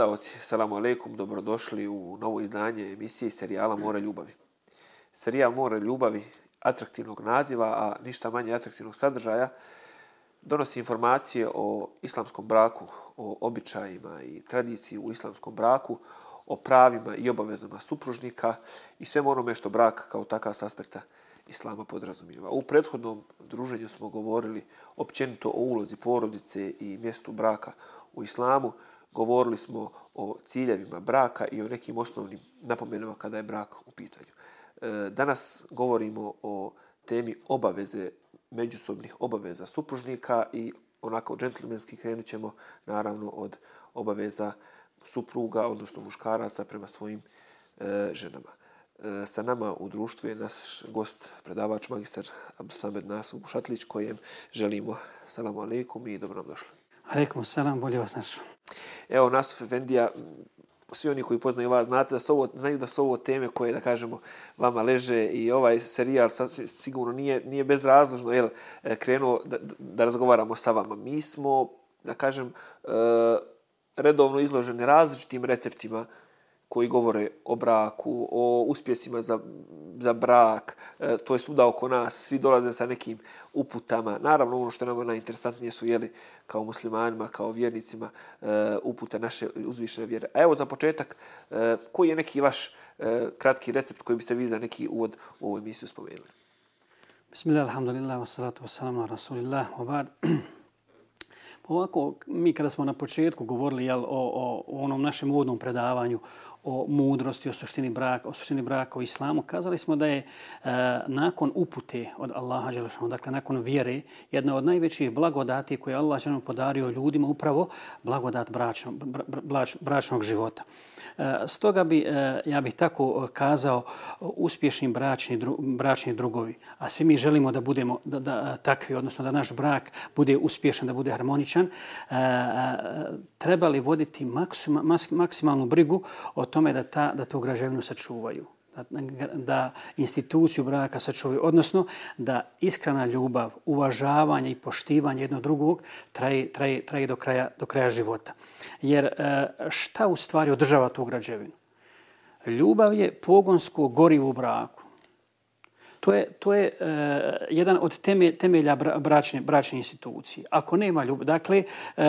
gledalci, salamu alaikum, dobrodošli u novo izdanje emisije serijala More ljubavi. Serijal More ljubavi, atraktivnog naziva, a ništa manje atraktivnog sadržaja, donosi informacije o islamskom braku, o običajima i tradiciji u islamskom braku, o pravima i obavezama supružnika i sve onome što brak kao takav s aspekta islama podrazumijeva. U prethodnom druženju smo govorili općenito o ulozi porodice i mjestu braka u islamu. Govorili smo o ciljevima braka i o nekim osnovnim napomenama kada je brak u pitanju. E, danas govorimo o temi obaveze, međusobnih obaveza supružnika i onako džentlmenski krenut ćemo naravno od obaveza supruga, odnosno muškaraca prema svojim e, ženama. E, sa nama u društvu je naš gost, predavač, magistar Abdusamed Nasu Bušatlić, kojem želimo salamu alaikum i dobro nam došli. Alaikum salam, bolje vas našao. Evo, Nasuf Efendija, svi oni koji poznaju vas, znate da su ovo, znaju da su ovo teme koje, da kažemo, vama leže i ovaj serijal sad sigurno nije, nije bezrazložno jel, e, krenuo da, da razgovaramo sa vama. Mi smo, da kažem, e, redovno izloženi različitim receptima koji govore o braku, o uspjesima za, za brak, e, to je svuda oko nas, svi dolaze sa nekim uputama. Naravno, ono što nam najinteresantnije su, jeli, kao muslimanima, kao vjernicima, e, upute naše uzvišene vjere. A evo za početak, e, koji je neki vaš e, kratki recept koji biste vi za neki uvod u ovu emisiju spomenuli? Bismillah, alhamdulillah, wassalatu wassalamu ala rasulillah, wa ba'd. Pa ovako, mi kada smo na početku govorili jel, o, o, o onom našem uvodnom predavanju, o mudrosti, o suštini braka, o suštini braka u islamu, kazali smo da je e, nakon upute od Allaha Đelešanu, dakle nakon vjere, jedna od najvećih blagodati koje Allah Đelešanu podario ljudima upravo blagodat bračno, brač, bračnog života. E, stoga bi, e, ja bih tako e, kazao, uspješni bračni, dru, bračni drugovi, a svi mi želimo da budemo da, da, takvi, odnosno da naš brak bude uspješan, da bude harmoničan, trebali voditi maksima, maksimalnu brigu o tome da, ta, da tu građevinu sačuvaju, da, da instituciju braka sačuvaju, odnosno da iskrena ljubav, uvažavanje i poštivanje jednog drugog traje, traje, traje do, kraja, do kraja života. Jer e, šta u stvari održava tu građevinu? Ljubav je pogonsko gorivo u braku. To je, to je uh, jedan od teme, temelja bračne, bračne institucije. Ako nema ljubav, dakle, uh,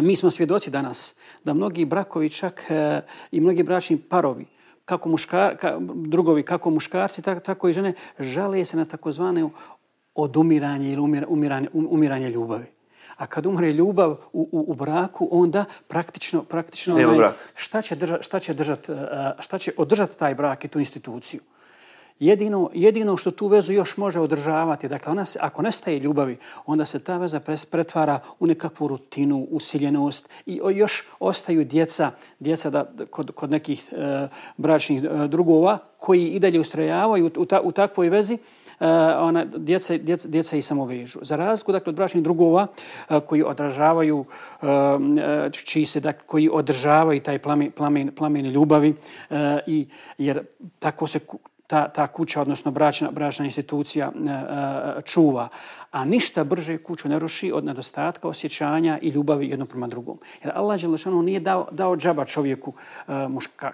Mi smo svjedoci danas da mnogi brakovi čak e, i mnogi bračni parovi, kako muškar, ka, drugovi, kako muškarci, tako, tako i žene, žale se na takozvane odumiranje ili umir, umiranje, um, umiranje ljubavi. A kad umre ljubav u, u, u braku, onda praktično, praktično Nema onaj, brak. šta će, drža, šta, će držat, šta će održati taj brak i tu instituciju? Jedino, jedino što tu vezu još može održavati, dakle, ona se, ako nestaje ljubavi, onda se ta veza pretvara u nekakvu rutinu, usiljenost i još ostaju djeca, djeca da, kod, kod nekih e, bračnih e, drugova koji i dalje ustrojavaju u, ta, u takvoj vezi, Uh, ona, djeca, djeca, djeca i samo vežu. Za razliku dakle, od bračnih drugova uh, koji odražavaju, uh, čiji se, dakle, koji održavaju taj plamen, plamen, plamen ljubavi, i, jer tako se ta, ta kuća, odnosno bračna, bračna institucija e, e, čuva. A ništa brže kuću ne ruši od nedostatka osjećanja i ljubavi jedno prema drugom. Jer Allah Đelešanu nije dao, dao džaba čovjeku, e, muška,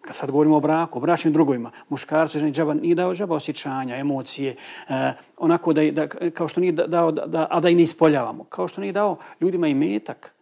kad sad govorimo o braku, o bračnim drugovima, muškarcu, ženi džaba, nije dao džaba osjećanja, emocije, e, onako da, da, kao što nije dao, da, da, a da i ne ispoljavamo. Kao što nije dao ljudima i metak,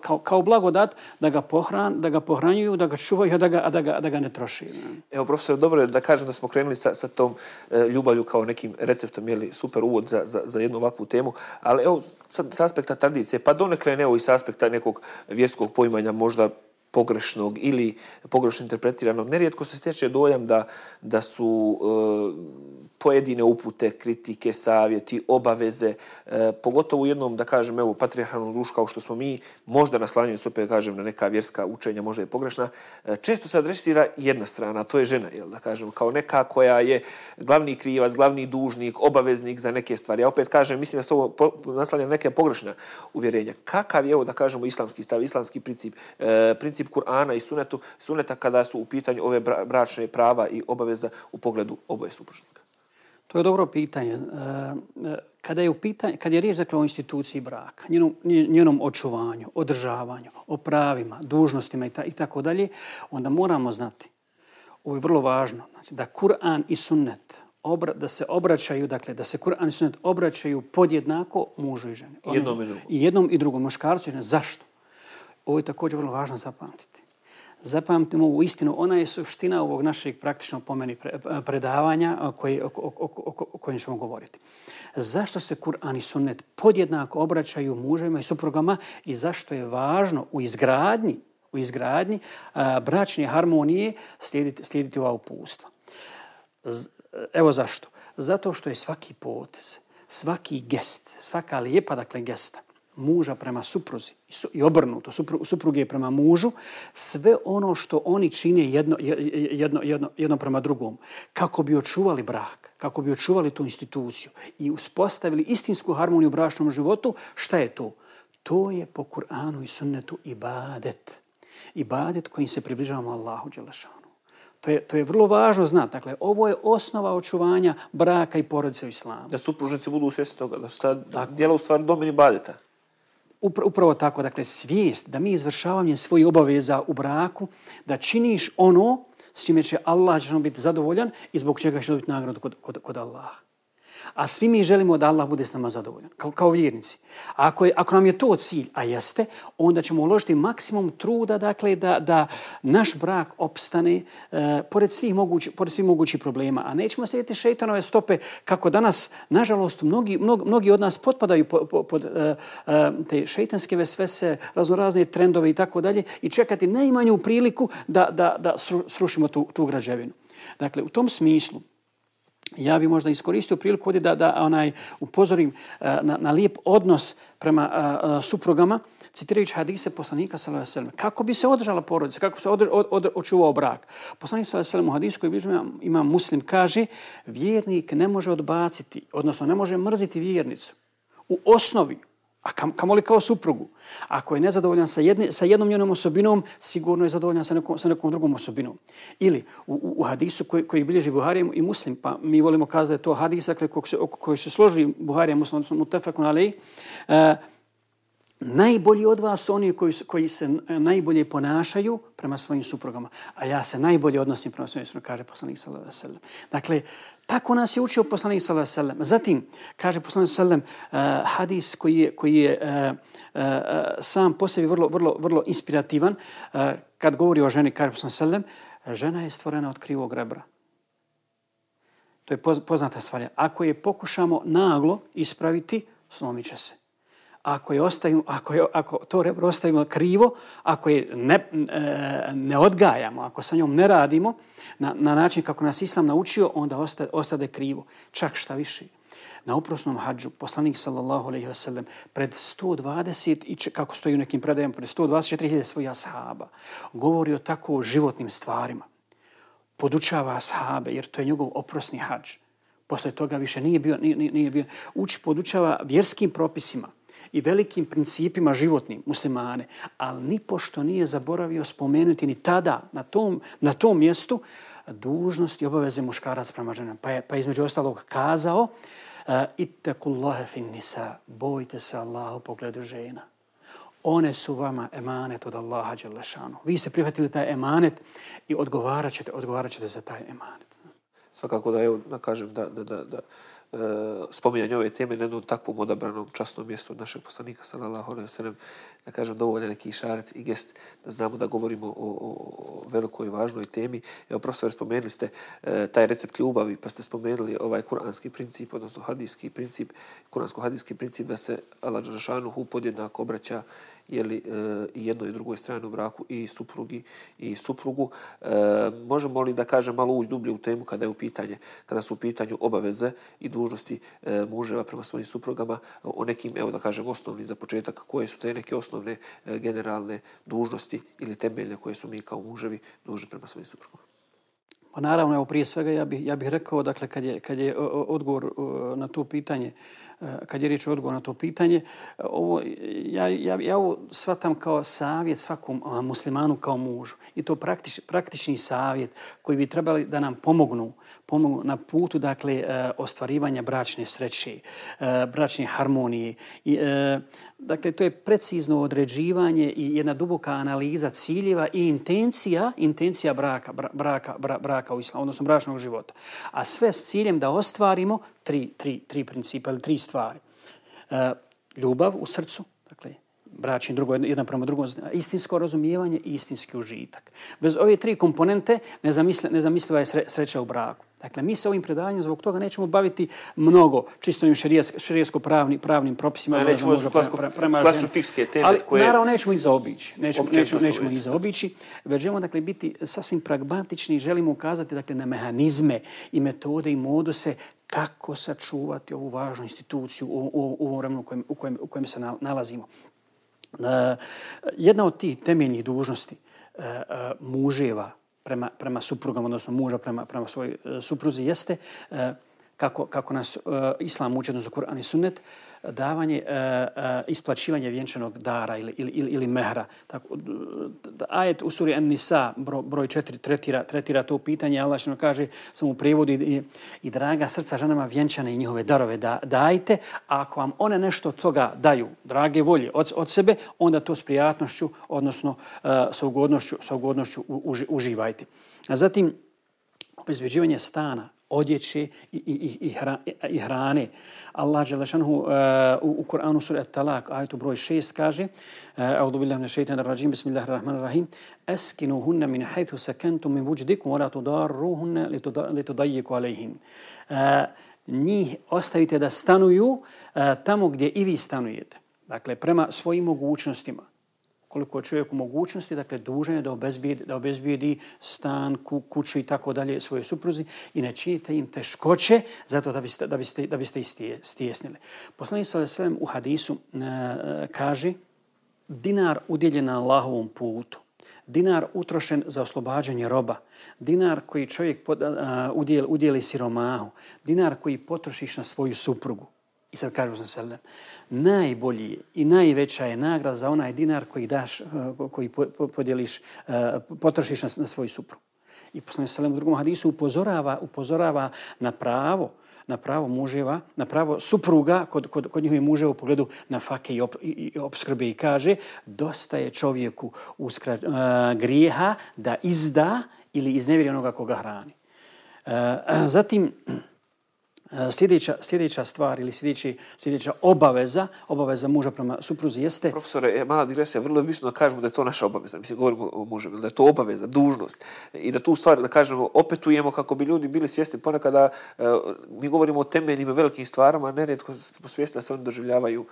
kao, kao blagodat da ga pohran, da ga pohranjuju, da ga čuvaju, da ga, da ga, da ga ne troši. Evo, profesor, dobro je da kažem da smo krenuli sa, sa tom e, ljubavlju kao nekim receptom, je super uvod za, za, za jednu ovakvu temu, ali evo, sa, sa aspekta tradicije, pa donekle ne evo i sa aspekta nekog vjerskog poimanja, možda pogrešnog ili pogrešno interpretiranog. Nerijetko se stječe dojam da, da su e, pojedine upute, kritike, savjeti, obaveze, e, pogotovo u jednom, da kažem, evo, patriarhalnom društvu kao što smo mi, možda naslanjuju se opet, kažem, na neka vjerska učenja, možda je pogrešna, e, često se adresira jedna strana, to je žena, jel, da kažem, kao neka koja je glavni krivac, glavni dužnik, obaveznik za neke stvari. Ja opet kažem, mislim da se ovo naslanja na neke pogrešne uvjerenja. Kakav je, evo, da kažemo, islamski stav, islamski princip, e, princip Kur'ana i sunetu, suneta kada su u pitanju ove bračne prava i obaveza u pogledu oboje supružnika? To je dobro pitanje. E, kada je, u pitanje, kada je riječ dakle, o instituciji braka, njenom, njenom očuvanju, održavanju, o pravima, dužnostima i, ta, i tako dalje, onda moramo znati, ovo je vrlo važno, znači, da Kur'an i sunnet obra, da se obraćaju, dakle, da se Kur'an i sunnet obraćaju podjednako mužu i ženi. Jednom i drugom. I jednom i drugom, muškarcu i ženi. Zašto? Ovo je također vrlo važno zapamtiti. Zapamtimo ovu istinu, ona je suština ovog našeg praktično pomeni e, predavanja koji, o, o, o, o kojim ćemo govoriti. Zašto se Kur'an i sunnet podjednako obraćaju muževima i suprugama i zašto je važno u izgradnji u izgradnji a, bračne harmonije slijediti, slijediti ova upustva. Evo zašto. Zato što je svaki potez, svaki gest, svaka lijepa dakle gesta muža prema supruzi i obrnuto, supruge prema mužu, sve ono što oni čine jedno, jedno, jedno, jedno prema drugom, kako bi očuvali brak, kako bi očuvali tu instituciju i uspostavili istinsku harmoniju u bračnom životu, šta je to? To je po Kur'anu i sunnetu ibadet. Ibadet kojim se približavamo Allahu Đelešanu. To je, to je vrlo važno znati. Dakle, ovo je osnova očuvanja braka i porodice u islamu. Da supružnici budu u toga, da su ta djela u stvari domeni badeta. Upravo tako, dakle, svijest da mi izvršavanje svojih obaveza u braku, da činiš ono s čime će Allah će biti zadovoljan i zbog čega će dobiti nagradu kod, kod, kod Allaha. A svi mi želimo da Allah bude s nama zadovoljan, kao, kao vjernici. A ako, je, ako nam je to cilj, a jeste, onda ćemo uložiti maksimum truda dakle, da, da naš brak opstane e, pored, svih mogući, pored svih mogućih problema. A nećemo slijediti šeitanove stope kako danas, nažalost, mnogi, mnogi, mnogi od nas potpadaju po, po, pod e, e, te šeitanske vesvese, raznorazne trendove i tako dalje i čekati najmanju priliku da, da, da srušimo tu, tu građevinu. Dakle, u tom smislu, ja bih možda iskoristio priliku ovdje da, da onaj upozorim e, na, na lijep odnos prema e, e, suprugama, citirajući hadise poslanika sallallahu alejhi ve Kako bi se održala porodica, kako se od, od, od, očuvao brak? Poslanik sallallahu alejhi ve u hadisu koji bliže ima muslim kaže vjernik ne može odbaciti, odnosno ne može mrziti vjernicu. U osnovi, A kam, kamoli kao suprugu? Ako je nezadovoljan sa, jedne, sa jednom njenom osobinom, sigurno je zadovoljan sa nekom, sa nekom drugom osobinom. Ili u, u, u hadisu koji, koji bilježi Buharija i Muslim, pa mi volimo kazati da je to hadis dakle, koji se, koji se složili Buharija i Muslim, odnosno Mutefakun Ali, uh, e, najbolji od vas su oni koji, koji se e, najbolje ponašaju prema svojim suprugama. A ja se najbolje odnosim prema svojim suprugama, kaže poslanik sallallahu alejhi ve sellem. Dakle, tako nas je učio poslanik sallallahu alejhi ve sellem. Zatim, kaže poslanik sallallahu alejhi uh, hadis koji je, koji je uh, uh, sam po sebi vrlo, vrlo, vrlo inspirativan. Uh, kad govori o ženi, kaže poslanik sallallahu alejhi ve sellem, žena je stvorena od krivog rebra. To je poznata stvar. Ako je pokušamo naglo ispraviti, slomit će se ako, je ostavimo, ako, je, ako to rebro ostavimo krivo, ako je ne, e, ne odgajamo, ako sa njom ne radimo na, na način kako nas Islam naučio, onda osta, ostade krivo. Čak šta više. Na oprosnom hađu, poslanik sallallahu alaihi ve sellem pred 120, i kako stoji u nekim predajama, pred 124.000 svojih ashaba, govori o tako životnim stvarima. Podučava ashabe, jer to je njegov oprosni hađ. Posle toga više nije bio, nije, nije bio. Uči, podučava vjerskim propisima, i velikim principima životnim muslimane, ali nipošto nije zaboravio spomenuti ni tada na tom, na tom mjestu dužnost i obaveze muškarac prema ženama. Pa je, pa između ostalog kazao e, uh, ittakullaha fin nisa, bojte se Allahu u pogledu žena. One su vama emanet od Allaha Đelešanu. Vi ste prihvatili taj emanet i odgovarat ćete, odgovarat ćete za taj emanet. Svakako da, evo, da kažem da, da, da, da e, spominjanje ove teme na jednom takvom odabranom častnom mjestu od našeg poslanika, sallallahu alaihi wa sallam, da kažem dovoljno neki šaret i gest da znamo da govorimo o, o, o velikoj i važnoj temi. Evo, profesor, spomenuli ste e, taj recept ljubavi, pa ste spomenuli ovaj kuranski princip, odnosno hadijski princip, kuransko-hadijski princip da se Allah Đerašanuhu podjednako obraća jeli, e, i jednoj i drugoj strani u braku i suprugi i suprugu. E, možemo li da kažem malo ući dublje u temu kada je u pitanje, kada su u pitanju obaveze i dužnosti e, muževa prema svojim suprugama o nekim, evo da kažem, osnovnim za početak, koje su te neke osnovne e, generalne dužnosti ili temeljne koje su mi kao muževi dužni prema svojim suprugama? Pa naravno, evo prije svega ja bih, ja bih rekao, dakle, kad je, kad je odgovor na to pitanje Eh, kad je riječ o odgovor na to pitanje, eh, ovo, ja, ja, ja ovo shvatam kao savjet svakom eh, muslimanu kao mužu. I to praktič, praktični savjet koji bi trebali da nam pomognu pomognu na putu dakle ostvarivanja bračne sreće, bračne harmonije. I, dakle to je precizno određivanje i jedna duboka analiza ciljeva i intencija, intencija braka, braka, braka u islamu, odnosno bračnog života. A sve s ciljem da ostvarimo tri, tri, tri principa ili tri stvari. Ljubav u srcu, bračni drugo, jedan prema drugom, istinsko razumijevanje i istinski užitak. Bez ove tri komponente nezamisliva je sreća u braku. Dakle, mi se ovim predavanjem zbog toga nećemo baviti mnogo čisto im širijesko-pravnim pravnim propisima. A nećemo za klasičnu fikske teme ali, koje... naravno, nećemo ih zaobići. Nećemo, nećemo, nećemo ih zaobići. Već želimo dakle, biti sasvim pragmatični i želimo ukazati dakle, na mehanizme i metode i moduse kako sačuvati ovu važnu instituciju u, u, u ovom vremenu u kojem, u, kojem, u kojem se nalazimo. Eh, jedna od tih temeljnih dužnosti eh, eh, muževa prema, prema suprugama, odnosno muža prema, prema svojoj supruzi jeste kako, kako nas islam uči, odnosno Kur'an i sunnet, davanje, e, e, isplaćivanje vjenčanog dara ili, ili, ili, ili mehra. Tako, ajet u suri An-Nisa, broj 4, tretira, tretira to pitanje. Allah što kaže, sam u prijevodu i, i draga srca ženama vjenčane i njihove darove da, dajte. A ako vam one nešto od toga daju, drage volje od, od sebe, onda to s prijatnošću, odnosno e, sa ugodnošću, sa ugodnošću uži, uživajte. A zatim, obezbeđivanje stana, odjeće i, i, i, i hrane. Allah Đelešanhu uh, e, u, u Kur'anu sura At-Talak, ajetu broj 6, kaže e, A'udhu billahi minash shaitanir rajim, bismillahirrahmanirrahim, askinuhunna min haythu sakantum min wujdikum wa la tudarruhunna litudayyiqu alayhin. Uh, e, njih ostavite da stanuju uh, tamo gdje i vi stanujete. Dakle, prema svojim mogućnostima koliko je čovjek u mogućnosti, dakle, dužan je da obezbijedi, da obezbijedi stan, ku, kuću i tako dalje svoje supruzi i ne činite im teškoće zato da biste, da biste, da biste istjesnili. Poslanik sa Veselem u hadisu e, kaže dinar udjeljen na Allahovom putu, dinar utrošen za oslobađanje roba, dinar koji čovjek pod, e, a, udjeli, udjeli siromahu, dinar koji potrošiš na svoju suprugu. I sad kaže sam najbolji i najveća je nagrada za onaj dinar koji daš, eh, koji podijeliš, eh, potrošiš na, svoju svoj supru. I poslanje Salem u drugom hadisu upozorava, upozorava na pravo, na pravo muževa, na pravo supruga kod, kod, kod njihove muževa u pogledu na fake i, op, i, i obskrbe i kaže dosta je čovjeku uskra, uh, grijeha da izda ili iznevjeri onoga koga hrani. Uh, zatim, E, sljedeća, sljedeća stvar ili sljedeći, sljedeća obaveza, obaveza muža prema supruzi jeste... Profesore, e, mala digresija, vrlo je bitno da kažemo da je to naša obaveza. Mislim, govorimo o mužu, da je to obaveza, dužnost. I da tu stvar, da kažemo, opetujemo kako bi ljudi bili svjesni ponekada, da mi govorimo o temeljnim velikim stvarama, a smo svjesni da se oni doživljavaju uh,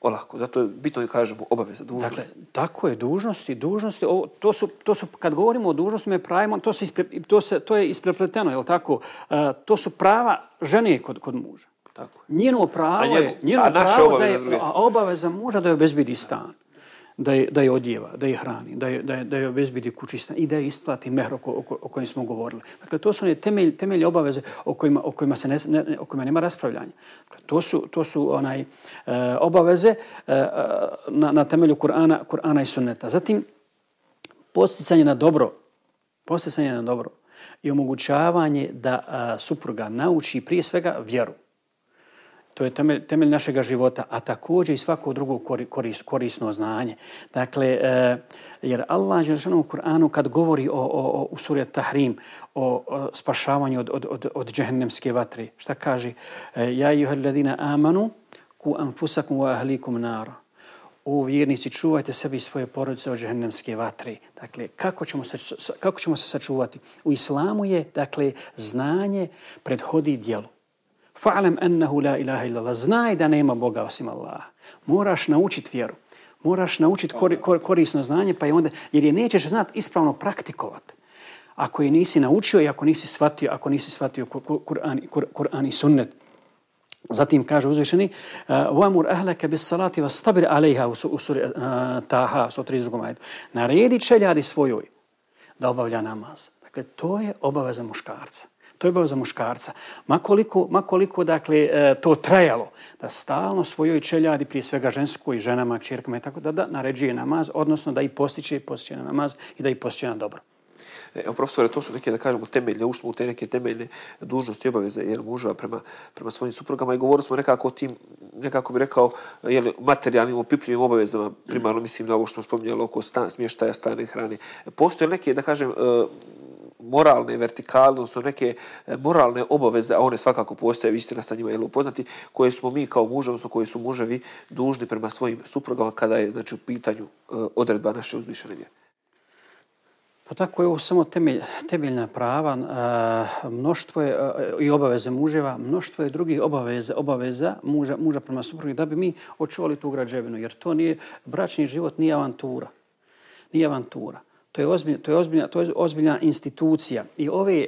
olako. Zato je bitno da kažemo obaveza, dužnosti. Dakle, tako je, dužnosti, dužnosti. O, to, su, to su, kad govorimo o dužnostima, pravimo, to, se ispre, to, se, to je isprepleteno, je li tako? Uh, to su prava žene kod, kod muža. Tako. Njeno pravo je, njeno a pravo da je, a obaveza muža da je obezbidi stan da je, da je odjeva, da je hrani, da je, da je, da je obezbidi kući i da je isplati mehr o, o, o kojim smo govorili. Dakle, to su one temelj, temelje obaveze o kojima, o kojima, se ne, ne, o kojima nema raspravljanja. Dakle, to su, to su onaj e, obaveze e, e, na, na temelju Kur'ana, Kur'ana i sunneta. Zatim, posticanje na dobro, posticanje na dobro i omogućavanje da a, supruga nauči prije svega vjeru. To je temelj, temelj našeg života, a također i svako drugo koris, korisno znanje. Dakle, e, jer Allah je u Kur'anu kad govori o, o, o, u suri Tahrim o, o spašavanju od, od, od, od džehennemske vatre, šta kaže? E, ja i ladina amanu ku anfusakum wa ahlikum nara. O vjernici, čuvajte sebi i svoje porodice od džehennemske vatre. Dakle, kako ćemo, se, kako ćemo se sačuvati? U islamu je, dakle, znanje predhodi dijelu. Fa'lam annahu la ilaha illa Allah. Znaj da nema Boga osim Allaha. Moraš naučiti vjeru. Moraš naučiti kor, kor, korisno znanje, pa je onda, jer je nećeš znat ispravno praktikovati. Ako je nisi naučio i ako nisi shvatio, ako nisi shvatio Kur'an, Kur'an i sunnet. Zatim kaže uzvišeni وَمُرْ أَهْلَكَ بِسَّلَاتِ وَسْتَبِرْ عَلَيْهَا u suri Taha, 132. majetu. Naredi čeljadi svojoj da obavlja namaz. Dakle, to je obaveza muškarca. To je obaveza muškarca. Makoliko, makoliko dakle, e, to trajalo, da stalno svojoj čeljadi, prije svega ženskoj, ženama, čirkama i tako, da, da naređuje namaz, odnosno da i postiče, postiče na namaz i da i postiče na dobro. E, evo, profesore, to su neke, da kažemo, temeljne, ušli u te neke temeljne dužnosti i obaveze jel, muža prema, prema svojim suprugama i govorili smo nekako o tim, nekako bi rekao, jel, materijalnim, opipljivim obavezama, primarno mislim na ovo što smo spominjali oko stan, smještaja, stane, hrane. Postoje neke, da kažem, e, moralne, vertikale, odnosno neke e, moralne obaveze, a one svakako postoje, vi ćete nas sa njima jel, upoznati, koje smo mi kao muže, odnosno koje su muževi dužni prema svojim suprugama kada je znači, u pitanju e, odredba naše uzvišene vjere. Pa tako je ovo samo temelj, temeljna prava, a, mnoštvo je a, i obaveze muževa, mnoštvo je drugih obaveza, obaveza muža, muža prema suprugi da bi mi očuvali tu građevinu, jer to nije, bračni život nije avantura. Nije avantura. To je ozbiljna, to je ozbiljna, to je ozbiljna institucija. I ove e,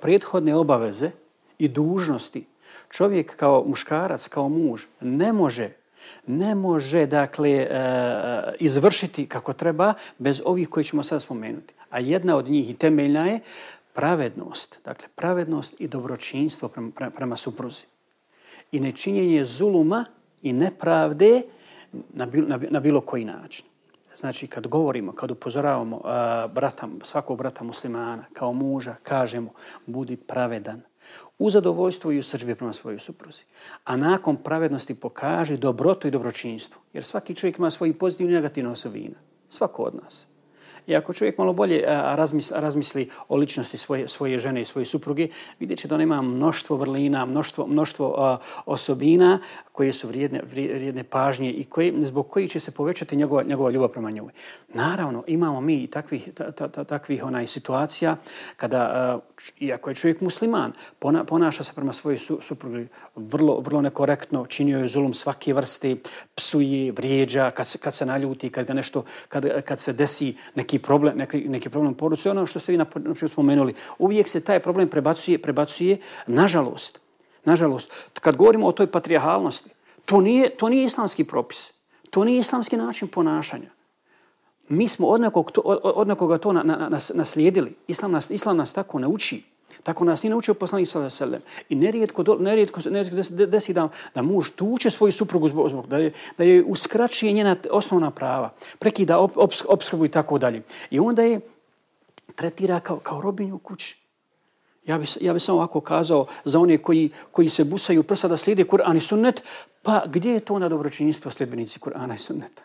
prethodne obaveze i dužnosti čovjek kao muškarac, kao muž, ne može ne može dakle e, izvršiti kako treba bez ovih koji ćemo sad spomenuti. A jedna od njih i temeljna je pravednost. Dakle, pravednost i dobročinstvo prema, prema supruzi. I nečinjenje zuluma i nepravde na, na, na bilo koji način. Znači, kad govorimo, kad upozoravamo uh, brata, svakog brata muslimana kao muža, kažemo, budi pravedan, u zadovoljstvu i u srđbi prema svojoj supruzi. A nakon pravednosti pokaži dobrotu i dobročinstvo. Jer svaki čovjek ima svoji pozitivni i negativne osobine. Svako od nas. I ako čovjek malo bolje razmisli, razmisli o ličnosti svoje, svoje žene i svoje supruge, vidjet će da ona ima mnoštvo vrlina, mnoštvo, mnoštvo osobina koje su vrijedne, vrijedne pažnje i koje, zbog koji će se povećati njegova, njegova ljubav prema njoj. Naravno, imamo mi i takvih, ta, ta, ta, takvih onaj situacija kada, iako je čovjek musliman, pona, ponaša se prema svojoj su, suprugi vrlo, vrlo nekorektno, činio je zulum svake vrste, psuje, vrijeđa, kad se, kad se naljuti, kad, ga nešto, kad, kad se desi neki problem, neki, neki problem porodice, ono što ste vi na, na znači spomenuli, uvijek se taj problem prebacuje, prebacuje, nažalost, nažalost, kad govorimo o toj patrijarhalnosti, to nije, to nije islamski propis, to nije islamski način ponašanja. Mi smo od, nekog to, od, od nekoga to na, na, nas, naslijedili. Islam nas, islam nas tako ne uči. Tako nas nije naučio poslanik sallallahu alejhi ve sellem. I nerijetko nerijetko nerijetko desi da da muž tuče svoju suprugu zbog, zbog da je da je uskraćuje njena osnovna prava, prekida op, opskrbu i tako dalje. I onda je tretira kao kao robinju u kući. Ja bi, ja bih samo ovako kazao za one koji koji se busaju prsa da slijede Kur'an i Sunnet, pa gdje je to na dobročinstvo sljedbenici Kur'ana i Sunneta?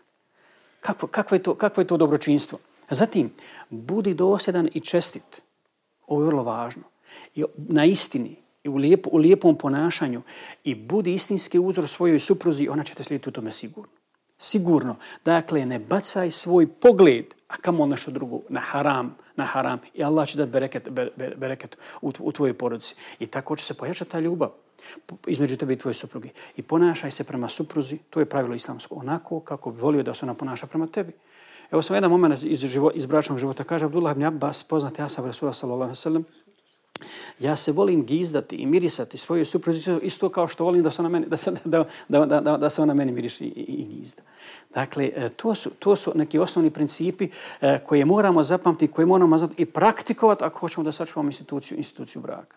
Kako kakvo je to kakvo je to dobročinstvo? Zatim budi dosljedan i čestit. Ovo je vrlo važno i na istini i u, lijep, u lijepom ponašanju i budi istinski uzor svojoj supruzi, ona će te slijediti u tome sigurno. Sigurno. Dakle, ne bacaj svoj pogled, a kamo nešto drugo, na haram, na haram. I Allah će dati bereket, bereket u, u tvojoj porodici. I tako će se pojačati ta ljubav između tebe i tvoje supruge. I ponašaj se prema supruzi, to je pravilo islamsko, onako kako bi volio da se ona ponaša prema tebi. Evo sam jedan moment iz, živo, iz bračnog života, kaže Abdullah ibn Abbas, poznati Asab Rasulullah sallallahu alaihi sallam, Ja se volim gizdati i mirisati svoju supruzi isto kao što volim da se ona meni, da se, da, da, da, da, da se ona meni miriši i, i gizda. Dakle, e, to su, to su neki osnovni principi e, koje moramo zapamtiti, koje moramo zapamtiti i praktikovati ako hoćemo da sačuvamo instituciju, instituciju braka.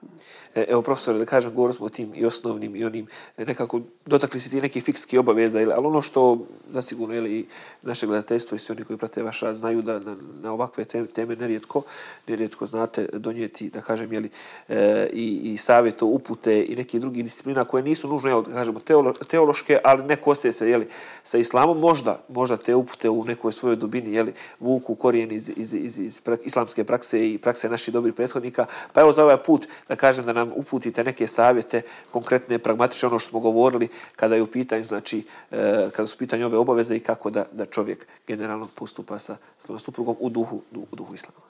E, evo, profesor, da kažem, govorili smo o tim i osnovnim i onim, nekako dotakli se ti neki fikski obaveza, ali ono što zasigurno je i naše gledateljstvo i svi oni koji prate vaš rad znaju da na, na ovakve teme nerijetko, nerijetko znate donijeti, da kažem, jeli, e i, i savjeto, upute i neke drugi disciplina koje nisu nužno, jel, da kažemo, teolo, teološke, ali ne kose se, jeli, sa islamom, možda možda, te upute u nekoj svojoj dubini, jeli, vuku korijen iz, iz, iz, iz islamske prakse i prakse naših dobrih prethodnika. Pa evo za ovaj put da kažem da nam uputite neke savjete, konkretne, pragmatične, ono što smo govorili kada je u pitanju, znači, e, kada su u pitanju ove obaveze i kako da, da čovjek generalno postupa sa svojom suprugom u duhu, u duhu islama.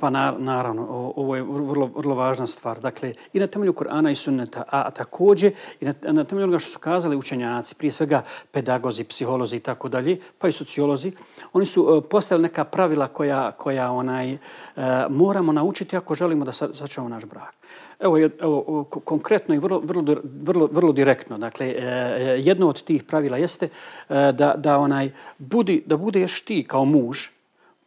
Pa na, naravno, ovo je vrlo, vrlo važna stvar. Dakle, i na temelju Kur'ana i sunneta, a, a također i na, na temelju onoga što su kazali učenjaci, prije svega pedagozi, psiholozi i tako dalje, pa i sociolozi, oni su e, postavili neka pravila koja, koja onaj e, moramo naučiti ako želimo da sačuvamo naš brak. Evo, evo konkretno i vrlo, vrlo, vrlo, vrlo direktno. Dakle, e, e, jedno od tih pravila jeste e, da, da onaj budi, da budeš ti kao muž,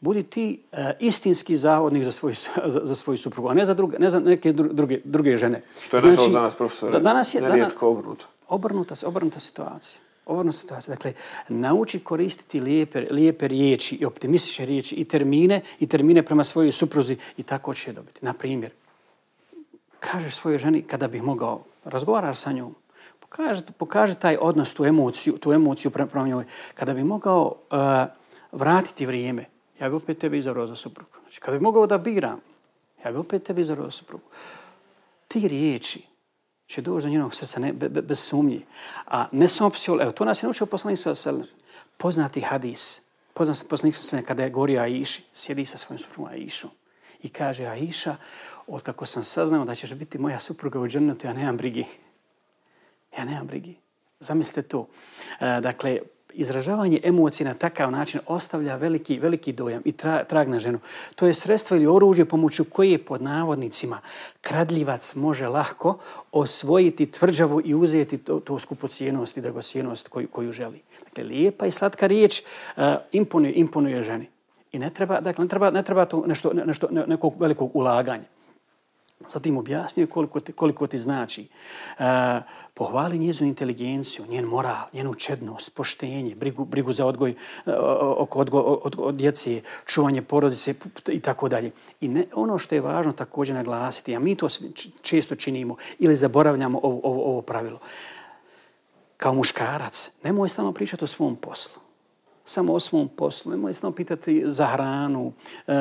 budi ti uh, istinski zavodnik za svoju, za, za svoju suprugu, a ne za, druge, ne za neke druge, druge žene. Što je znači, našao danas, profesor? Da, danas je nerijetko obrnuto. Obrnuta, obrnuta situacija. Obrnuta situacija. Dakle, nauči koristiti lijepe, lijepe riječi i optimistične riječi i termine i termine prema svojoj supruzi i tako će dobiti. Na primjer, kažeš svojoj ženi kada bih mogao razgovarati sa njom, pokaže, pokaže taj odnos, tu emociju, tu emociju prema njoj. Kada bi mogao uh, vratiti vrijeme, ja bi opet tebe izabrao za suprugu. Znači, kada bi mogao da biram, ja bi opet tebe izabrao za suprugu. Ti riječi će doći do njenog srca ne, be, be, bez sumnje. A ne samo psihol, evo, to nas je naučio poslanik sa selem. Poznati hadis. Poznati poslanik sa selem kada je gorio Aiši, sjedi sa svojim suprugom Aišom. I kaže Aiša, od kako sam saznao da ćeš biti moja supruga u džennetu, ja nemam brigi. Ja nemam brigi. Zamislite to. E, dakle, izražavanje emocije na takav način ostavlja veliki, veliki dojam i tra, trag na ženu. To je sredstvo ili oružje pomoću koje pod navodnicima kradljivac može lahko osvojiti tvrđavu i uzeti to, to skupocijenost i dragocijenost koju, koju želi. Dakle, lijepa i slatka riječ uh, imponuje, imponuje ženi. I ne treba, dakle, ne treba, ne treba to nešto, nešto, nekog velikog ulaganja. Zatim objasnio koliko ti, koliko ti znači. Uh, pohvali njezinu inteligenciju, njen moral, njenu čednost, poštenje, brigu, brigu za odgoj e, oko odgo, od, od djece, čuvanje porodice i tako dalje. I ne, ono što je važno također naglasiti, a mi to često činimo ili zaboravljamo ovo, ovo, ovo pravilo. Kao muškarac, nemoj stalno pričati o svom poslu samo o svom poslu. Nemoj samo pitati za hranu, uh,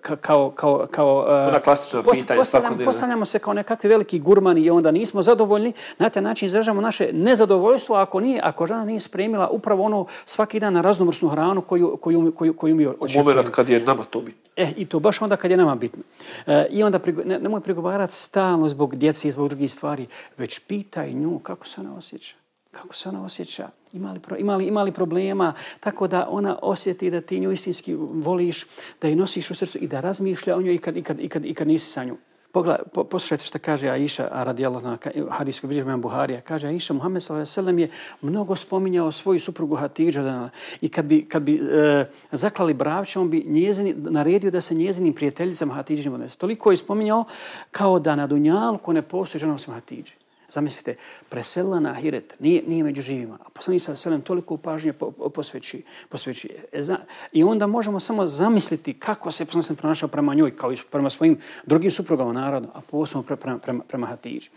kao... kao, kao uh, Ona klasična post, pitanja svakodnevne. Postavljamo se kao nekakvi veliki gurmani i onda nismo zadovoljni. Na taj način izražamo naše nezadovoljstvo ako nije, ako žena nije spremila upravo ono svaki dan na raznomrsnu hranu koju, koju, koju, koju mi očekujemo. U moment kad je nama to bitno. E, I to baš onda kad je nama bitno. E, I onda prigo, ne, nemoj prigovarati stalno zbog djece i zbog drugih stvari, već pitaj nju kako se ona osjeća kako se ona osjeća, ima li, ima, li, ima li problema, tako da ona osjeti da ti nju istinski voliš, da je nosiš u srcu i da razmišlja o njoj i kad, i kad, i kad, i kad nisi sa nju. Pogledaj, po, poslušajte što kaže Aisha, a radi Allah na hadijskoj Buharija. Kaže Aisha, Muhammed s.a.v. je mnogo spominjao svoju suprugu Hatidža. I kad bi, kad bi e, zaklali bravče, on bi njezini, naredio da se njezinim prijateljicama Hatidža ne Toliko je spominjao kao da na Dunjalku ne postoji žena osim Hatidži. Zamislite, preselila na Ahiret, nije, nije među živima, a poslanik sa selem toliko pažnje po, posveći. posveći. E, za, I onda možemo samo zamisliti kako se poslanik pronašao prema njoj, kao i prema svojim drugim suprugama narodu, a posebno pre, prema, prema, prema Hatidži.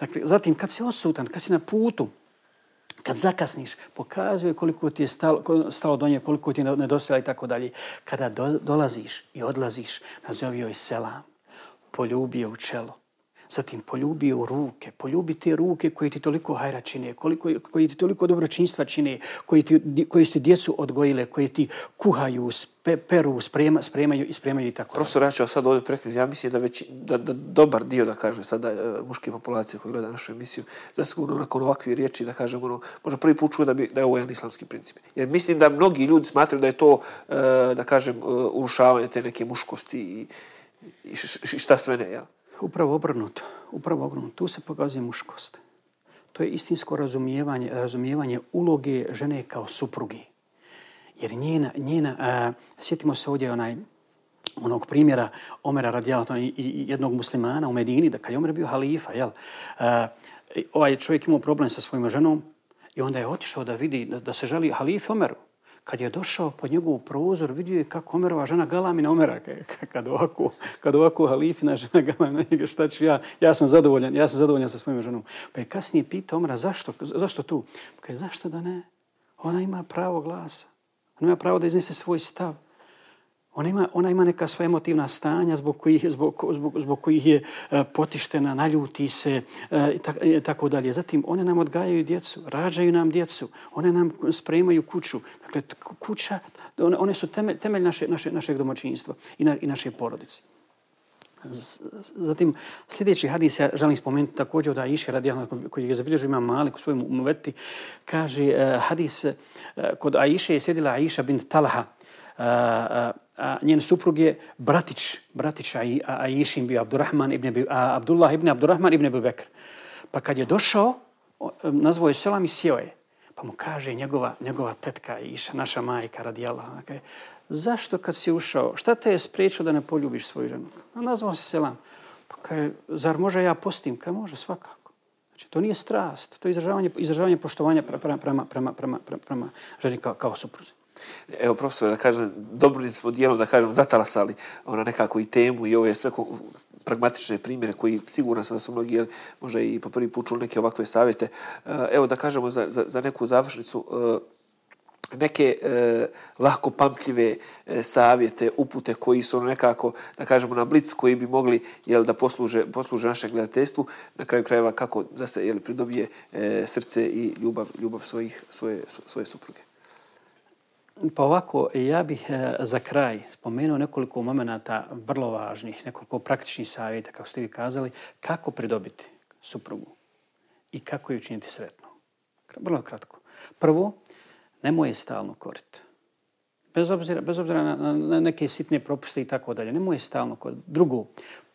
Dakle, zatim, kad si odsutan, kad si na putu, kad zakasniš, pokazuje koliko ti je stalo, stalo do nje, koliko ti je nedostajalo i tako dalje. Kada do, dolaziš i odlaziš, nazovi joj selam, poljubio u čelo, Zatim poljubi u ruke, poljubi te ruke koje ti toliko hajra čine, koliko, koji ti toliko dobročinstva čine, koji ti, koji ti djecu odgojile, koji ti kuhaju, spe, peru, sprema, spremaju i spremaju i tako. Profesor, ja ću vas sad ovdje prekrenuti. Ja mislim da, već, da, da dobar dio, da kaže sada, uh, muške populacije koji gleda našu emisiju, zasigurno nakon ovakve riječi, da kažem, ono, možda prvi put čuje da, bi, da je ovo jedan islamski princip. Jer mislim da mnogi ljudi smatraju da je to, uh, da kažem, uh, urušavanje te neke muškosti i, i šta sve ne, ja. Upravo obrnuto. Upravo obrnuto. Tu se pokazuje muškost. To je istinsko razumijevanje, razumijevanje uloge žene kao supruge. Jer njena, njena a, sjetimo se ovdje onaj, onog primjera Omera radijalata i, i jednog muslimana u Medini, da kad je Omer bio halifa, jel, e, a, ovaj čovjek imao problem sa svojim ženom i onda je otišao da vidi da, da se želi halife Omeru kad je došao pod njegov prozor, vidio je kako Omerova žena galami na Omera. Kad ovako, kad ovako halifina žena galami na njega, šta ću ja? Ja sam zadovoljan, ja sam zadovoljan sa svojim ženom. Pa je kasnije pitao Omera, zašto, zašto tu? Pa je, zašto da ne? Ona ima pravo glasa. Ona ima pravo da iznese svoj stav. Ona ima, ona ima neka sva emotivna stanja zbog kojih, zbog, zbog, zbog kojih je e, potištena, naljuti se e, i, tak, tako dalje. Zatim, one nam odgajaju djecu, rađaju nam djecu, one nam spremaju kuću. Dakle, kuća, one, one su temelj, temelj naše, naše, našeg domaćinstva i, na, i naše porodice. Zatim, sljedeći hadis ja želim spomenuti također od Aisha radijalna koji je zabilježio ima Malik u svojom umveti, Kaže e, hadis, kod Aisha je sjedila Aisha bint Talha, a, a, njen suprug je bratić, bratić išin bio Abdurrahman ibn, a, Abdullah ibn Abdurrahman ibn Abu Bekr. Pa kad je došao, nazvao je selam i sjeo je. Pa mu kaže njegova, njegova tetka Iša, naša majka radijala, kaže, zašto kad si ušao, šta te je spriječio da ne poljubiš svoju ženu? A nazvao se Selam. Pa kaže, zar može ja postim? Kaže, može svakako. Znači, to nije strast, to je izražavanje, izražavanje poštovanja prema, prema, prema, prema, prema ženi kao, kao supruzi. Evo, profesor, da kažem, dobrim smo dijelom, da kažem, zatalasali ona nekako i temu i ove sve pragmatične primjere koji sigurno sam da su mnogi, jel, možda i po prvi put čuli neke ovakve savjete. Eh, evo, da kažemo za, za, za neku završnicu, eh, neke eh, e, lako pamtljive e, savjete, upute koji su ono nekako, da kažemo, na blic koji bi mogli jel, da posluže, posluže našem gledateljstvu, na kraju krajeva kako da se jel, pridobije e, srce i ljubav, ljubav svojih, svoje, svoje supruge. Pa ovako, ja bih e, za kraj spomenuo nekoliko momenata vrlo važnih, nekoliko praktičnih savjeta, kako ste vi kazali, kako pridobiti suprugu i kako ju učiniti sretno. Vrlo kratko. Prvo, nemoj je stalno koriti. Bez obzira, bez obzira na, na, na neke sitne propuste i tako dalje. Nemoj je stalno koriti. Drugo,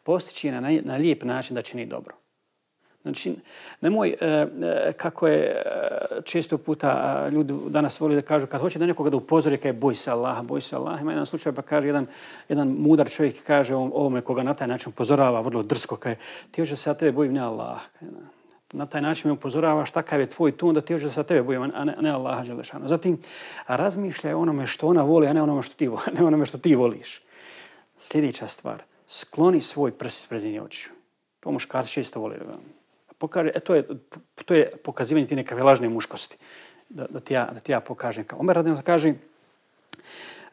postići je na, na lijep način da čini dobro. Znači, nemoj, e, e kako je e, često puta ljudi danas voli da kažu, kad hoće da nekoga da upozori, kaj je boj se Allaha, boj se Allaha. Ima jedan slučaj pa kaže, jedan, jedan mudar čovjek kaže ovome koga na taj način upozorava vrlo drsko, kaj ti hoće da se ja tebe bojim, ne Allah. Na taj način me upozoravaš takav je tvoj ton da ti hoće da se tebe bojim, a ne, ne Allaha Đelešanu. Zatim, razmišljaj onome što ona voli, a ne onome što ti, voli, ne onome što ti voliš. Sljedeća stvar, skloni svoj prst ispred njih očiju. To muškarci često voli pokaže, e, to, je, to je pokazivanje ti neke lažne muškosti. Da, da, ti ja, da ti ja pokažem. Kao Omer radimo kaže,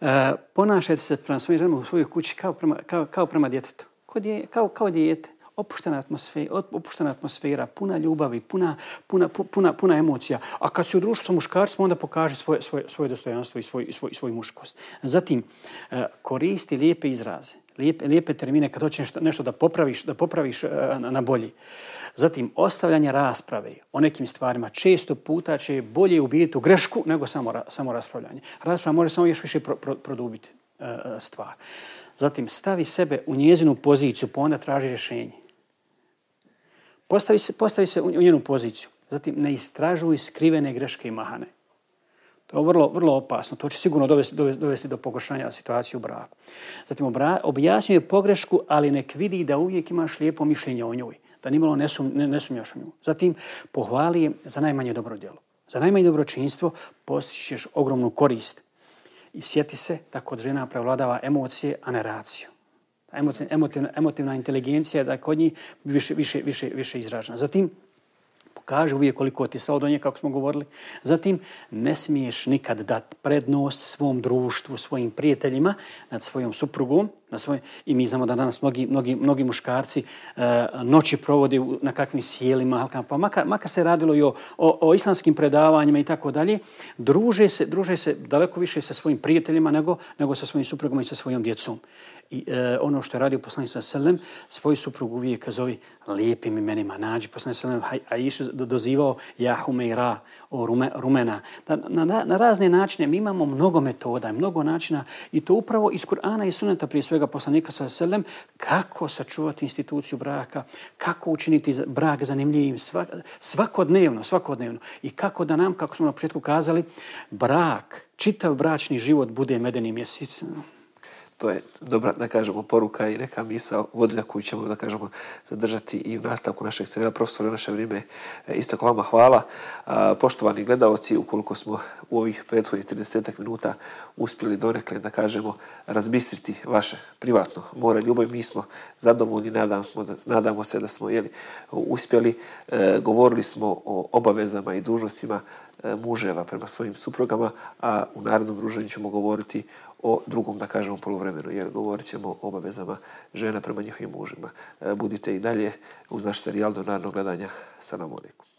e, ponašajte se prema svojim ženama u svojoj kući kao prema, kao, kao prema djetetu. Kao, dje, kao, kao djete. Opuštena atmosfera, opuštena atmosfera, puna ljubavi, puna, puna, puna, puna emocija. A kad si u društvu sa muškarcem, onda pokaže svoje, svoje, svoje dostojanstvo i svoj, svoj, svoj muškost. Zatim, e, koristi lijepe izraze, lijepe, lijepe termine kad hoćeš nešto, nešto da popraviš, da popraviš e, na, na bolji. Zatim, ostavljanje rasprave o nekim stvarima često puta će bolje ubijeti u grešku nego samo, samo raspravljanje. Rasprava može samo još više pro, pro, produbiti e, stvar. Zatim, stavi sebe u njezinu poziciju, pa onda traži rješenje. Postavi se, postavi se u njenu poziciju. Zatim, ne istražuj skrivene greške i mahane. To je vrlo, vrlo opasno. To će sigurno dovesti, dovesti do pogoršanja situacije u braku. Zatim, objasnjuje pogrešku, ali nek vidi da uvijek imaš lijepo mišljenje o njoj da nimalo ne, sum, ne, ne sumnjaš o nju. Zatim, pohvali je za najmanje dobro djelo. Za najmanje dobročinstvo postićeš ogromnu korist. I sjeti se da kod žena prevladava emocije, a ne raciju. Emotivna, emotivna inteligencija da kod njih više, više, više, više izražena. Zatim, pokaže uvijek koliko ti stao do nje, kako smo govorili. Zatim, ne smiješ nikad dati prednost svom društvu, svojim prijateljima nad svojom suprugom, na svoj, i mi znamo da danas mnogi, mnogi, mnogi muškarci uh, noći provode na kakvim sjelima, pa makar, makar se radilo i o, o, o islamskim predavanjima i tako dalje, druže se, druže se daleko više sa svojim prijateljima nego, nego sa svojim suprugom i sa svojom djecom. I uh, ono što je radio poslanik sa Selem, svoj suprugu uvijek zove lijepim imenima. Nađi poslanik sa Selem, a iše dozivao Jahumeira, o rume, rumena. Na, na, na razne načine mi imamo mnogo metoda, mnogo načina i to upravo iz Kur'ana i suneta prije svega poslanika sa selem, kako sačuvati instituciju braka, kako učiniti brak zanimljivim svakodnevno, svakodnevno. I kako da nam, kako smo na početku kazali, brak, čitav bračni život bude medeni mjesec to je dobra, da kažemo, poruka i neka misa vodilja koju ćemo, da kažemo, zadržati i u nastavku našeg serijala. Profesor, naše vrijeme eh, istako vama hvala. Poštovani gledalci, ukoliko smo u ovih prethodnih 30 minuta uspjeli donekle, da kažemo, razbistriti vaše privatno more ljubav, mi smo zadovoljni, nadamo, smo da, nadamo se da smo jeli, uspjeli. E, govorili smo o obavezama i dužnostima e, muževa prema svojim suprugama, a u narodnom druženju ćemo govoriti o drugom, da kažemo, poluvremenu, jer govorit ćemo o obavezama žena prema njihovim mužima. E, budite i dalje uz naš serijal do narodnog gledanja. Salam alaikum.